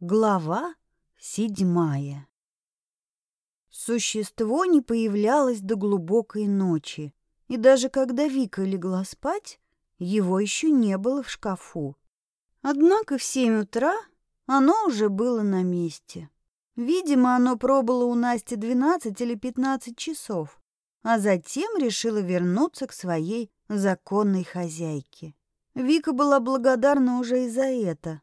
Глава седьмая. Существо не появлялось до глубокой ночи, и даже когда Вика легла спать, его еще не было в шкафу. Однако в семь утра оно уже было на месте. Видимо, оно пробыло у Насти 12 или 15 часов, а затем решило вернуться к своей законной хозяйке. Вика была благодарна уже и за это.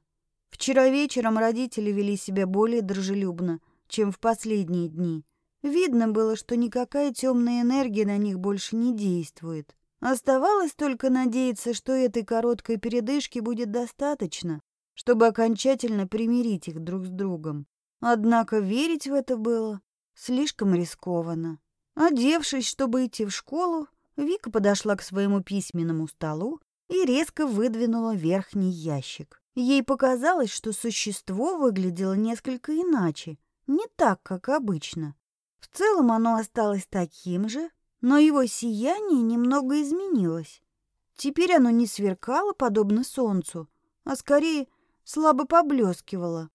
Вчера вечером родители вели себя более дружелюбно, чем в последние дни. Видно было, что никакая темная энергия на них больше не действует. Оставалось только надеяться, что этой короткой передышки будет достаточно, чтобы окончательно примирить их друг с другом. Однако верить в это было слишком рискованно. Одевшись, чтобы идти в школу, Вика подошла к своему письменному столу и резко выдвинула верхний ящик. Ей показалось, что существо выглядело несколько иначе, не так, как обычно. В целом оно осталось таким же, но его сияние немного изменилось. Теперь оно не сверкало, подобно солнцу, а скорее слабо поблескивало,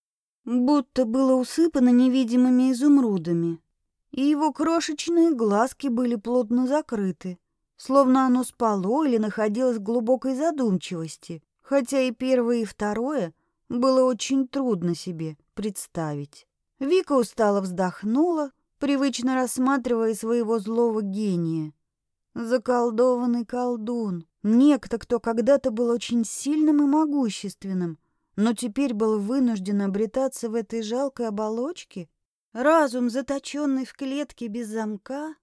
будто было усыпано невидимыми изумрудами. И его крошечные глазки были плотно закрыты, словно оно спало или находилось в глубокой задумчивости, хотя и первое, и второе было очень трудно себе представить. Вика устало вздохнула, привычно рассматривая своего злого гения. Заколдованный колдун, некто, кто когда-то был очень сильным и могущественным, но теперь был вынужден обретаться в этой жалкой оболочке? Разум, заточенный в клетке без замка?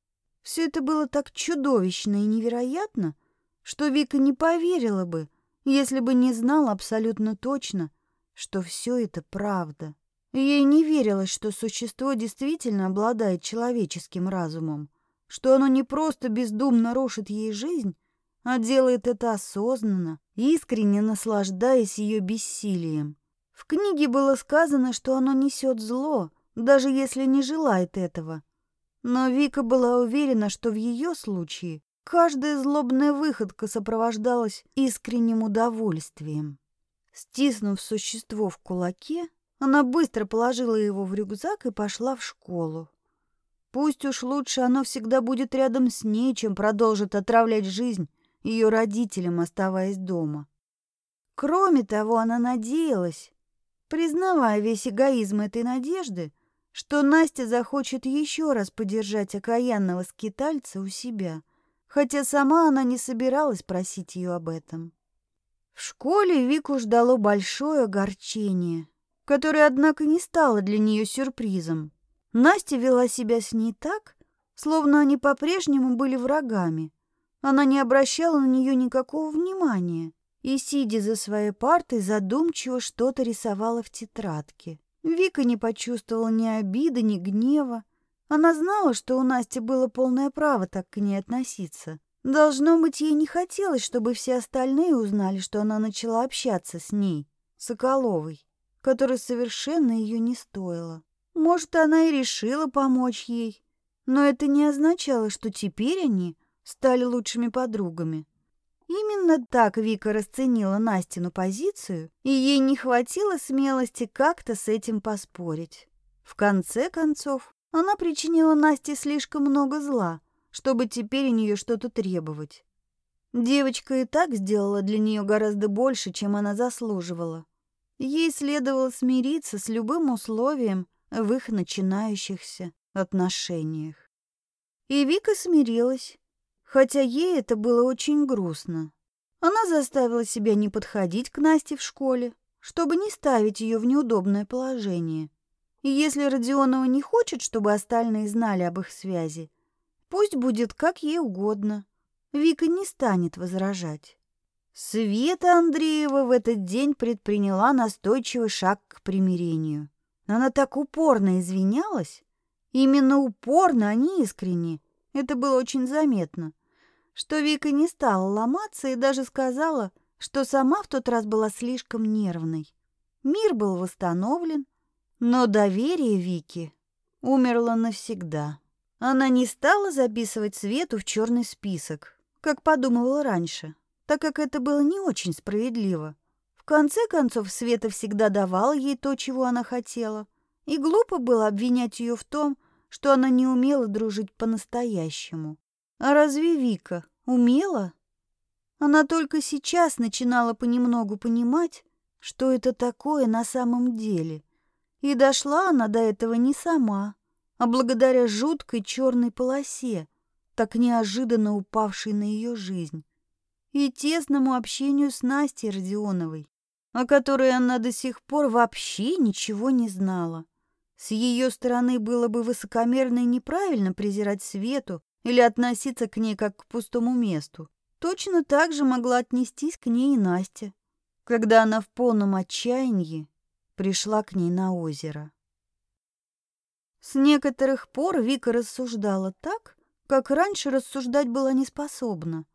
Все это было так чудовищно и невероятно, что Вика не поверила бы, если бы не знала абсолютно точно, что все это правда. Ей не верилось, что существо действительно обладает человеческим разумом, что оно не просто бездумно рушит ей жизнь, а делает это осознанно, искренне наслаждаясь ее бессилием. В книге было сказано, что оно несет зло, даже если не желает этого. Но Вика была уверена, что в ее случае каждая злобная выходка сопровождалась искренним удовольствием. Стиснув существо в кулаке, она быстро положила его в рюкзак и пошла в школу. Пусть уж лучше оно всегда будет рядом с ней, чем продолжит отравлять жизнь ее родителям, оставаясь дома. Кроме того, она надеялась, признавая весь эгоизм этой надежды, что Настя захочет еще раз подержать окаянного скитальца у себя, хотя сама она не собиралась просить ее об этом. В школе Вику ждало большое огорчение, которое, однако, не стало для нее сюрпризом. Настя вела себя с ней так, словно они по-прежнему были врагами. Она не обращала на нее никакого внимания и, сидя за своей партой, задумчиво что-то рисовала в тетрадке. Вика не почувствовала ни обиды, ни гнева. Она знала, что у Насти было полное право так к ней относиться. Должно быть, ей не хотелось, чтобы все остальные узнали, что она начала общаться с ней, Соколовой, которая совершенно ее не стоила. Может, она и решила помочь ей, но это не означало, что теперь они стали лучшими подругами. Именно так Вика расценила Настину позицию, и ей не хватило смелости как-то с этим поспорить. В конце концов, она причинила Насте слишком много зла, чтобы теперь у нее что-то требовать. Девочка и так сделала для нее гораздо больше, чем она заслуживала. Ей следовало смириться с любым условием в их начинающихся отношениях. И Вика смирилась хотя ей это было очень грустно. Она заставила себя не подходить к Насте в школе, чтобы не ставить ее в неудобное положение. И если Родионова не хочет, чтобы остальные знали об их связи, пусть будет как ей угодно. Вика не станет возражать. Света Андреева в этот день предприняла настойчивый шаг к примирению. Она так упорно извинялась, именно упорно, а не искренне, это было очень заметно. Что Вика не стала ломаться и даже сказала, что сама в тот раз была слишком нервной. Мир был восстановлен, но доверие Вики умерло навсегда. Она не стала записывать Свету в черный список, как подумывала раньше, так как это было не очень справедливо. В конце концов, Света всегда давала ей то, чего она хотела, и глупо было обвинять ее в том, что она не умела дружить по-настоящему. А разве Вика умела? Она только сейчас начинала понемногу понимать, что это такое на самом деле. И дошла она до этого не сама, а благодаря жуткой черной полосе, так неожиданно упавшей на ее жизнь, и тесному общению с Настей Родионовой, о которой она до сих пор вообще ничего не знала. С ее стороны было бы высокомерно и неправильно презирать Свету или относиться к ней как к пустому месту. Точно так же могла отнестись к ней и Настя, когда она в полном отчаянии пришла к ней на озеро. С некоторых пор Вика рассуждала так, как раньше рассуждать была не способна.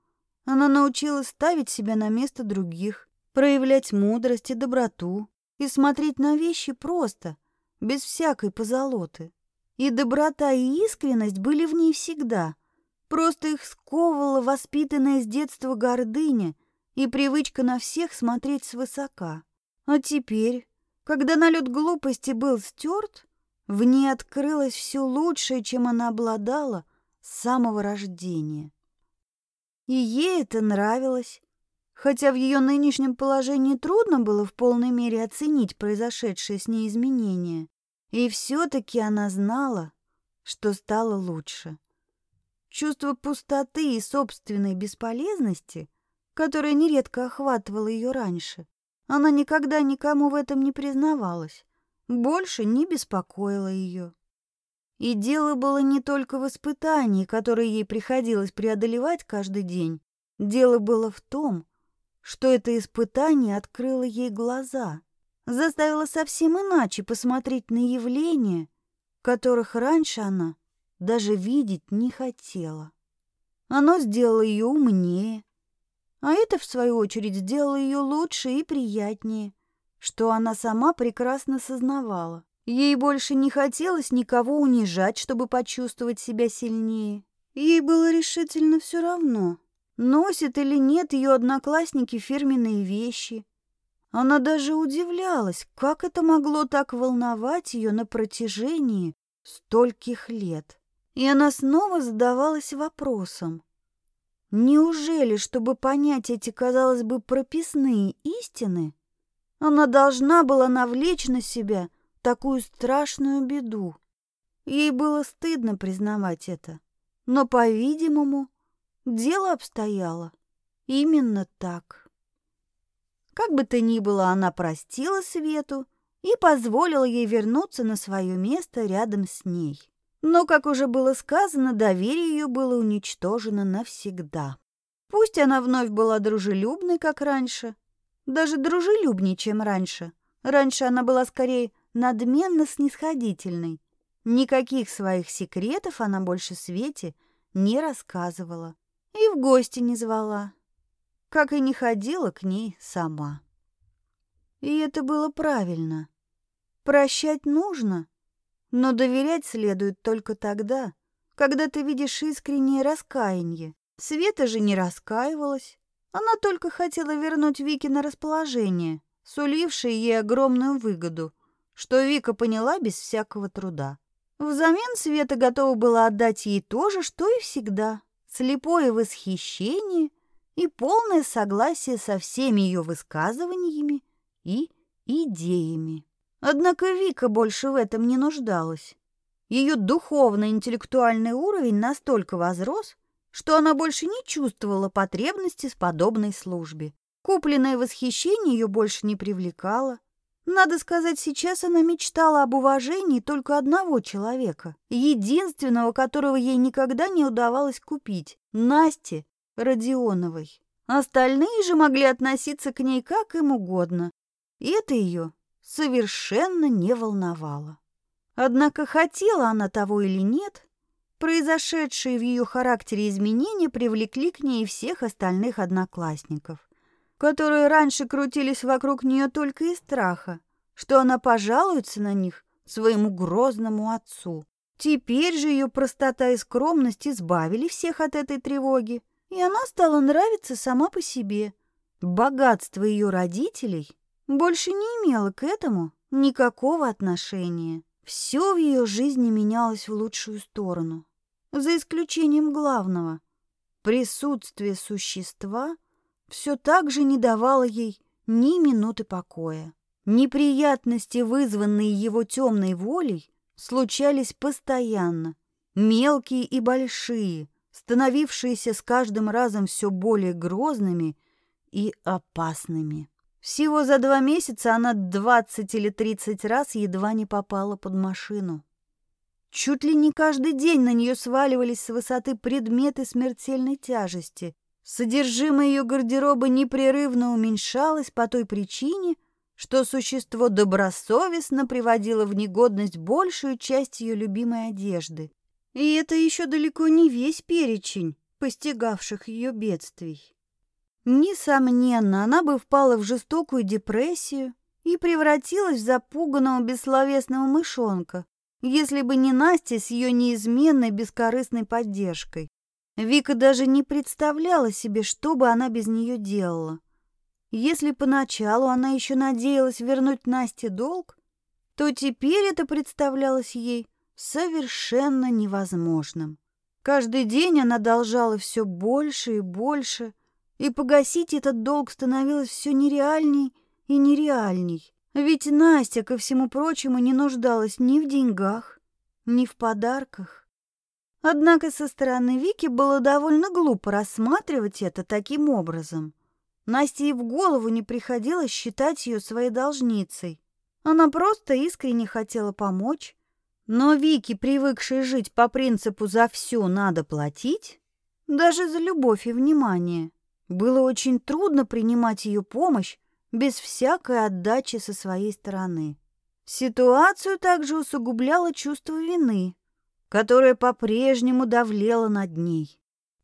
Она научилась ставить себя на место других, проявлять мудрость и доброту и смотреть на вещи просто, без всякой позолоты. И доброта и искренность были в ней всегда. Просто их сковывала воспитанная с детства гордыня и привычка на всех смотреть свысока. А теперь, когда налет глупости был стерт, в ней открылось все лучшее, чем она обладала с самого рождения. И ей это нравилось, хотя в ее нынешнем положении трудно было в полной мере оценить произошедшие с ней изменения. И все-таки она знала, что стало лучше. Чувство пустоты и собственной бесполезности, которое нередко охватывало ее раньше, она никогда никому в этом не признавалась, больше не беспокоило ее. И дело было не только в испытании, которое ей приходилось преодолевать каждый день. Дело было в том, что это испытание открыло ей глаза, заставило совсем иначе посмотреть на явления, которых раньше она даже видеть не хотела. Оно сделало ее умнее, а это, в свою очередь, сделало ее лучше и приятнее, что она сама прекрасно сознавала. Ей больше не хотелось никого унижать, чтобы почувствовать себя сильнее. Ей было решительно все равно, носят или нет ее одноклассники фирменные вещи. Она даже удивлялась, как это могло так волновать ее на протяжении стольких лет. И она снова задавалась вопросом, Неужели, чтобы понять эти, казалось бы, прописные истины, она должна была навлечь на себя такую страшную беду? Ей было стыдно признавать это, но, по-видимому, дело обстояло именно так. Как бы то ни было, она простила Свету и позволила ей вернуться на свое место рядом с ней. Но, как уже было сказано, доверие ее было уничтожено навсегда. Пусть она вновь была дружелюбной, как раньше, даже дружелюбнее, чем раньше. Раньше она была скорее надменно снисходительной. Никаких своих секретов она больше Свете не рассказывала и в гости не звала, как и не ходила к ней сама. И это было правильно. Прощать нужно, но доверять следует только тогда, когда ты видишь искреннее раскаяние. Света же не раскаивалась. Она только хотела вернуть Вике на расположение, сулившее ей огромную выгоду, что Вика поняла без всякого труда. Взамен Света готова была отдать ей то же, что и всегда. Слепое восхищение и полное согласие со всеми ее высказываниями и идеями. Однако Вика больше в этом не нуждалась. Ее духовно-интеллектуальный уровень настолько возрос, что она больше не чувствовала потребности с подобной службе. Купленное восхищение ее больше не привлекало. Надо сказать, сейчас она мечтала об уважении только одного человека, единственного, которого ей никогда не удавалось купить — Насте Родионовой. Остальные же могли относиться к ней как им угодно. И это ее совершенно не волновало. Однако хотела она того или нет, произошедшие в ее характере изменения привлекли к ней всех остальных одноклассников, которые раньше крутились вокруг нее только из страха, что она пожалуется на них своему грозному отцу. Теперь же ее простота и скромность избавили всех от этой тревоги, и она стала нравиться сама по себе. Богатство ее родителей больше не имела к этому никакого отношения. Все в ее жизни менялось в лучшую сторону, за исключением главного. Присутствие существа все так же не давало ей ни минуты покоя. Неприятности, вызванные его темной волей, случались постоянно, мелкие и большие, становившиеся с каждым разом все более грозными и опасными. Всего за два месяца она двадцать или тридцать раз едва не попала под машину. Чуть ли не каждый день на нее сваливались с высоты предметы смертельной тяжести. Содержимое ее гардероба непрерывно уменьшалось по той причине, что существо добросовестно приводило в негодность большую часть ее любимой одежды. И это еще далеко не весь перечень постигавших ее бедствий. Несомненно, она бы впала в жестокую депрессию и превратилась в запуганного бессловесного мышонка, если бы не Настя с ее неизменной бескорыстной поддержкой. Вика даже не представляла себе, что бы она без нее делала. Если поначалу она еще надеялась вернуть Насте долг, то теперь это представлялось ей совершенно невозможным. Каждый день она должала все больше и больше, и погасить этот долг становилось все нереальней и нереальней. Ведь Настя, ко всему прочему, не нуждалась ни в деньгах, ни в подарках. Однако со стороны Вики было довольно глупо рассматривать это таким образом. Насте и в голову не приходилось считать ее своей должницей. Она просто искренне хотела помочь. Но Вики, привыкшей жить по принципу «за все надо платить», даже за любовь и внимание, было очень трудно принимать ее помощь без всякой отдачи со своей стороны. Ситуацию также усугубляло чувство вины, которое по-прежнему давлело над ней.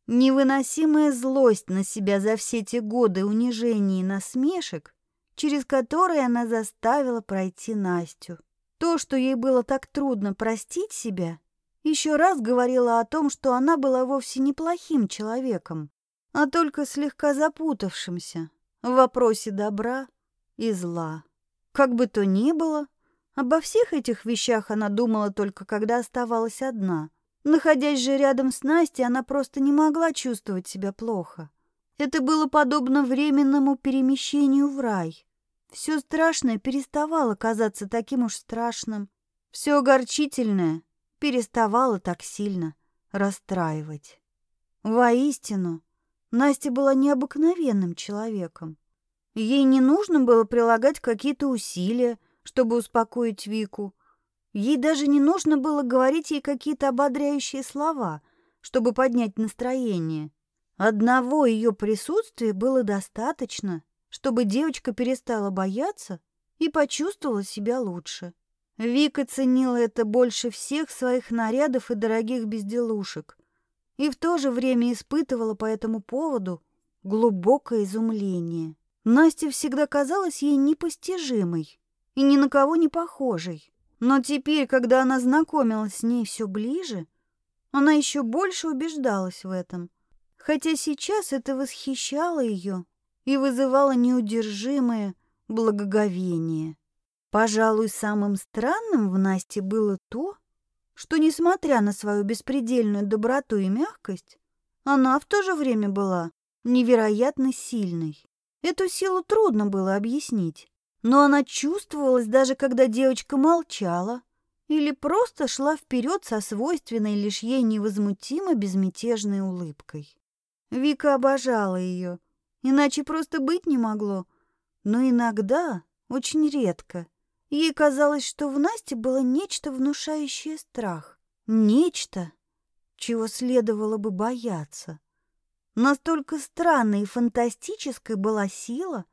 Невыносимая злость на себя за все те годы унижений и насмешек, через которые она заставила пройти Настю. То, что ей было так трудно простить себя, еще раз говорило о том, что она была вовсе неплохим человеком, а только слегка запутавшимся в вопросе добра и зла. Как бы то ни было, обо всех этих вещах она думала только когда оставалась одна. Находясь же рядом с Настей, она просто не могла чувствовать себя плохо. Это было подобно временному перемещению в рай. Все страшное переставало казаться таким уж страшным. Все огорчительное переставало так сильно расстраивать. Воистину, Настя была необыкновенным человеком. Ей не нужно было прилагать какие-то усилия, чтобы успокоить Вику. Ей даже не нужно было говорить ей какие-то ободряющие слова, чтобы поднять настроение. Одного ее присутствия было достаточно, чтобы девочка перестала бояться и почувствовала себя лучше. Вика ценила это больше всех своих нарядов и дорогих безделушек и в то же время испытывала по этому поводу глубокое изумление. Настя всегда казалась ей непостижимой и ни на кого не похожей. Но теперь, когда она знакомилась с ней все ближе, она еще больше убеждалась в этом. Хотя сейчас это восхищало ее и вызывало неудержимое благоговение. Пожалуй, самым странным в Насте было то, что, несмотря на свою беспредельную доброту и мягкость, она в то же время была невероятно сильной. Эту силу трудно было объяснить, но она чувствовалась даже когда девочка молчала или просто шла вперед со свойственной лишь ей невозмутимо безмятежной улыбкой. Вика обожала ее, иначе просто быть не могло, но иногда, очень редко, Ей казалось, что в Насте было нечто внушающее страх. Нечто, чего следовало бы бояться. Настолько странной и фантастической была сила,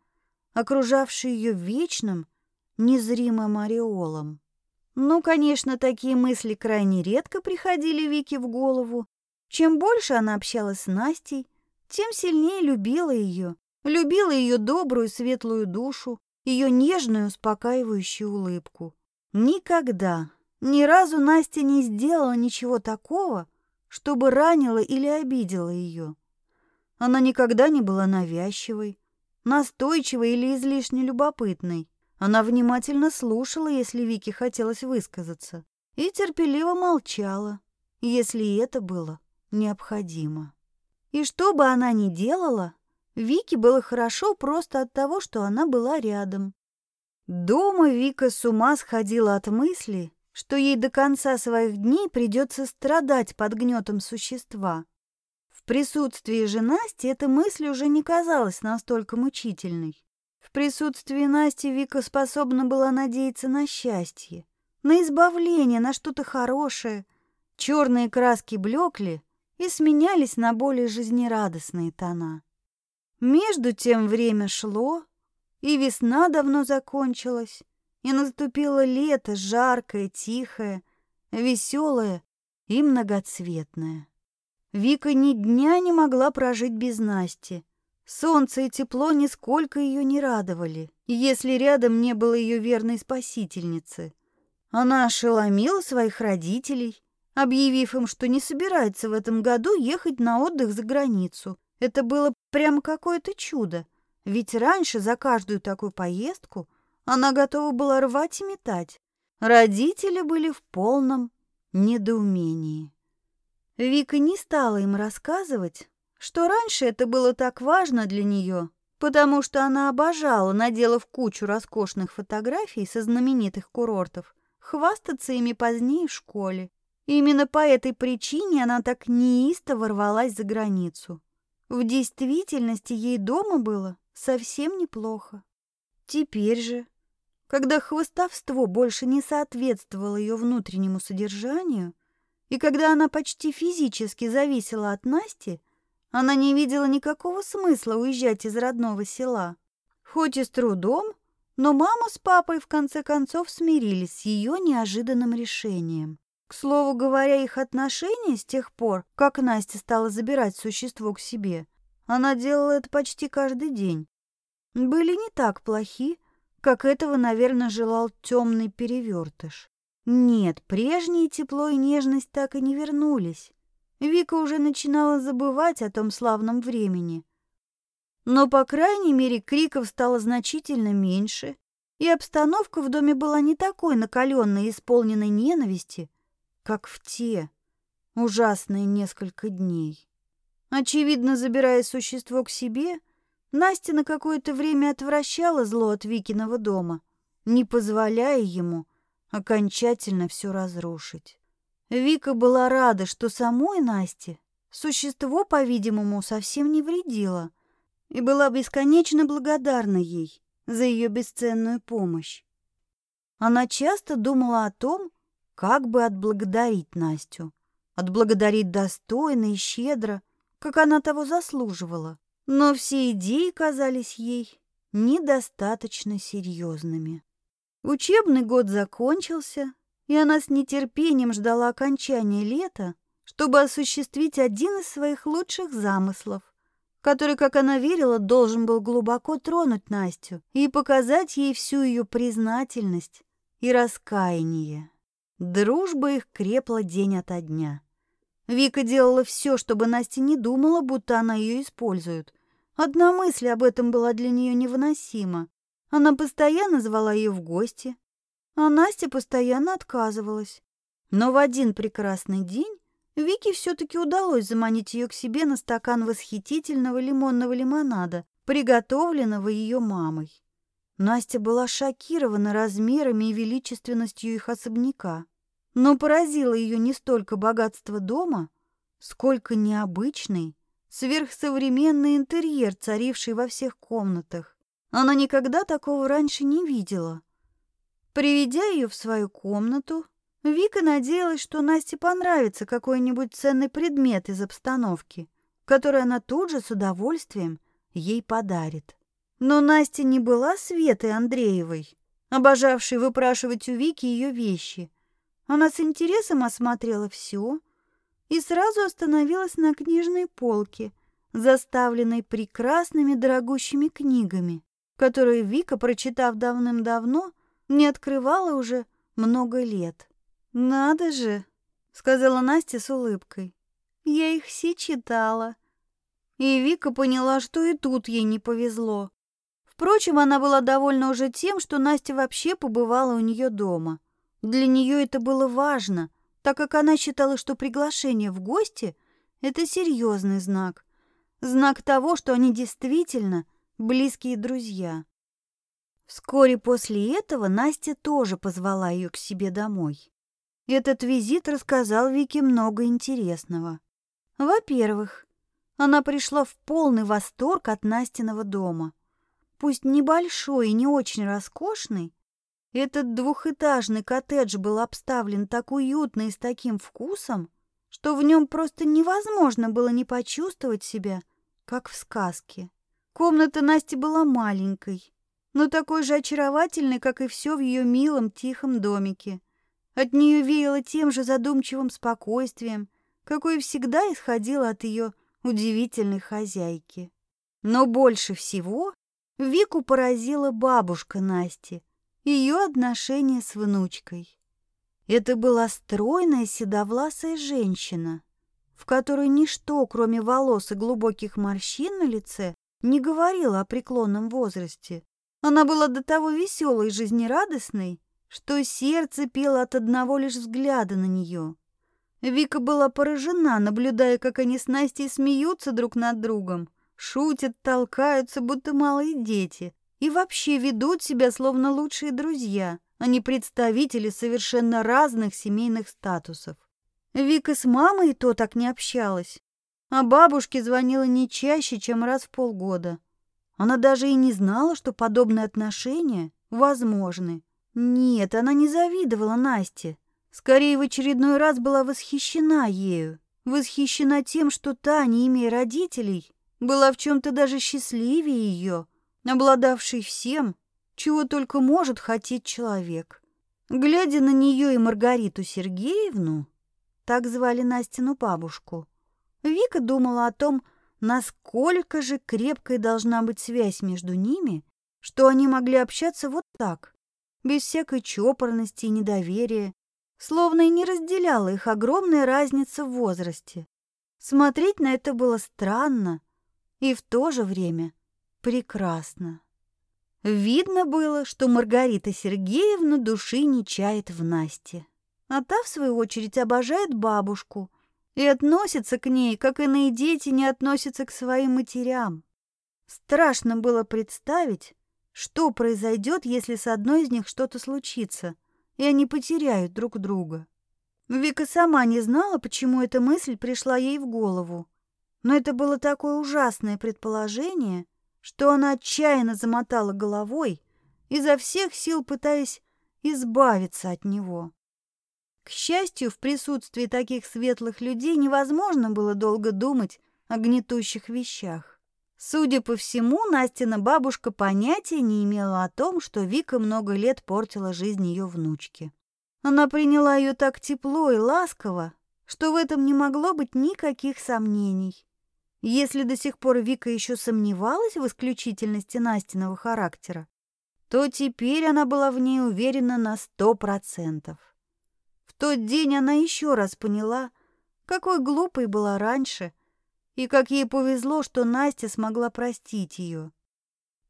окружавшая ее вечным, незримым ореолом. Ну, конечно, такие мысли крайне редко приходили Вике в голову. Чем больше она общалась с Настей, тем сильнее любила ее, любила ее добрую светлую душу, ее нежную, успокаивающую улыбку. Никогда, ни разу Настя не сделала ничего такого, чтобы ранила или обидела ее. Она никогда не была навязчивой, настойчивой или излишне любопытной. Она внимательно слушала, если Вике хотелось высказаться, и терпеливо молчала, если это было необходимо. И что бы она ни делала, Вике было хорошо просто от того, что она была рядом. Дома Вика с ума сходила от мысли, что ей до конца своих дней придется страдать под гнетом существа. В присутствии же Насти эта мысль уже не казалась настолько мучительной. В присутствии Насти Вика способна была надеяться на счастье, на избавление, на что-то хорошее. Черные краски блекли и сменялись на более жизнерадостные тона. Между тем время шло, и весна давно закончилась, и наступило лето, жаркое, тихое, веселое и многоцветное. Вика ни дня не могла прожить без Насти. Солнце и тепло нисколько ее не радовали, если рядом не было ее верной спасительницы. Она ошеломила своих родителей, объявив им, что не собирается в этом году ехать на отдых за границу. Это было прямо какое-то чудо, ведь раньше за каждую такую поездку она готова была рвать и метать. Родители были в полном недоумении. Вика не стала им рассказывать, что раньше это было так важно для нее, потому что она обожала, наделав кучу роскошных фотографий со знаменитых курортов, хвастаться ими позднее в школе. Именно по этой причине она так неистово ворвалась за границу. В действительности ей дома было совсем неплохо. Теперь же, когда хвостовство больше не соответствовало ее внутреннему содержанию, и когда она почти физически зависела от Насти, она не видела никакого смысла уезжать из родного села. Хоть и с трудом, но мама с папой в конце концов смирились с ее неожиданным решением. К слову говоря, их отношения с тех пор, как Настя стала забирать существо к себе, она делала это почти каждый день, были не так плохи, как этого, наверное, желал темный перевертыш. Нет, прежнее тепло и нежность так и не вернулись. Вика уже начинала забывать о том славном времени. Но, по крайней мере, криков стало значительно меньше, и обстановка в доме была не такой накаленной и исполненной ненависти, как в те ужасные несколько дней. Очевидно, забирая существо к себе — Настя на какое-то время отвращала зло от Викиного дома, не позволяя ему окончательно все разрушить. Вика была рада, что самой Насте существо, по-видимому, совсем не вредило, и была бесконечно благодарна ей за ее бесценную помощь. Она часто думала о том, как бы отблагодарить Настю, отблагодарить достойно и щедро, как она того заслуживала. Но все идеи казались ей недостаточно серьезными. Учебный год закончился, и она с нетерпением ждала окончания лета, чтобы осуществить один из своих лучших замыслов, который, как она верила, должен был глубоко тронуть Настю и показать ей всю ее признательность и раскаяние. Дружба их крепла день ото дня. Вика делала все, чтобы Настя не думала, будто она ее использует. Одна мысль об этом была для нее невыносима. Она постоянно звала ее в гости, а Настя постоянно отказывалась. Но в один прекрасный день Вике все-таки удалось заманить ее к себе на стакан восхитительного лимонного лимонада, приготовленного ее мамой. Настя была шокирована размерами и величественностью их особняка. Но поразило ее не столько богатство дома, сколько необычный, сверхсовременный интерьер, царивший во всех комнатах. Она никогда такого раньше не видела. Приведя ее в свою комнату, Вика надеялась, что Насте понравится какой-нибудь ценный предмет из обстановки, который она тут же с удовольствием ей подарит. Но Настя не была Светой Андреевой, обожавшей выпрашивать у Вики ее вещи. Она с интересом осмотрела все и сразу остановилась на книжной полке, заставленной прекрасными дорогущими книгами, которые Вика, прочитав давным-давно, не открывала уже много лет. «Надо же!» — сказала Настя с улыбкой. «Я их все читала». И Вика поняла, что и тут ей не повезло. Впрочем, она была довольна уже тем, что Настя вообще побывала у нее дома. Для нее это было важно, так как она считала, что приглашение в гости – это серьезный знак. Знак того, что они действительно близкие друзья. Вскоре после этого Настя тоже позвала ее к себе домой. Этот визит рассказал Вике много интересного. Во-первых, она пришла в полный восторг от Настиного дома. Пусть небольшой и не очень роскошный, этот двухэтажный коттедж был обставлен так уютно и с таким вкусом, что в нем просто невозможно было не почувствовать себя, как в сказке. Комната Насти была маленькой, но такой же очаровательной, как и все в ее милом тихом домике. От нее веяло тем же задумчивым спокойствием, какое всегда исходило от ее удивительной хозяйки. Но больше всего Вику поразила бабушка Насти, ее отношения с внучкой. Это была стройная седовласая женщина, в которой ничто, кроме волос и глубоких морщин на лице, не говорило о преклонном возрасте. Она была до того веселой и жизнерадостной, что сердце пело от одного лишь взгляда на нее. Вика была поражена, наблюдая, как они с Настей смеются друг над другом, шутят, толкаются, будто малые дети, и вообще ведут себя словно лучшие друзья, а не представители совершенно разных семейных статусов. Вика с мамой и то так не общалась, а бабушке звонила не чаще, чем раз в полгода. Она даже и не знала, что подобные отношения возможны. Нет, она не завидовала Насте, Скорее, в очередной раз была восхищена ею. Восхищена тем, что та, не имея родителей, была в чем-то даже счастливее ее, обладавшей всем, чего только может хотеть человек. Глядя на нее и Маргариту Сергеевну, так звали Настину бабушку, Вика думала о том, насколько же крепкой должна быть связь между ними, что они могли общаться вот так, без всякой чопорности и недоверия, словно и не разделяла их огромная разница в возрасте. Смотреть на это было странно и в то же время прекрасно. Видно было, что Маргарита Сергеевна души не чает в Насте, а та, в свою очередь, обожает бабушку и относится к ней, как иные дети не относятся к своим матерям. Страшно было представить, что произойдет, если с одной из них что-то случится – и они потеряют друг друга. Вика сама не знала, почему эта мысль пришла ей в голову. Но это было такое ужасное предположение, что она отчаянно замотала головой, изо всех сил пытаясь избавиться от него. К счастью, в присутствии таких светлых людей невозможно было долго думать о гнетущих вещах. Судя по всему, Настина бабушка понятия не имела о том, что Вика много лет портила жизнь ее внучки. Она приняла ее так тепло и ласково, что в этом не могло быть никаких сомнений. Если до сих пор Вика еще сомневалась в исключительности Настиного характера, то теперь она была в ней уверена на сто процентов. В тот день она еще раз поняла, какой глупой была раньше – и как ей повезло, что Настя смогла простить ее.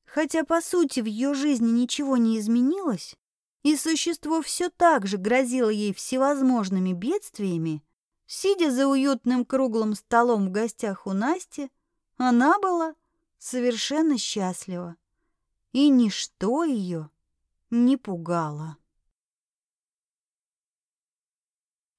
Хотя, по сути, в ее жизни ничего не изменилось, и существо все так же грозило ей всевозможными бедствиями, сидя за уютным круглым столом в гостях у Насти, она была совершенно счастлива, и ничто ее не пугало.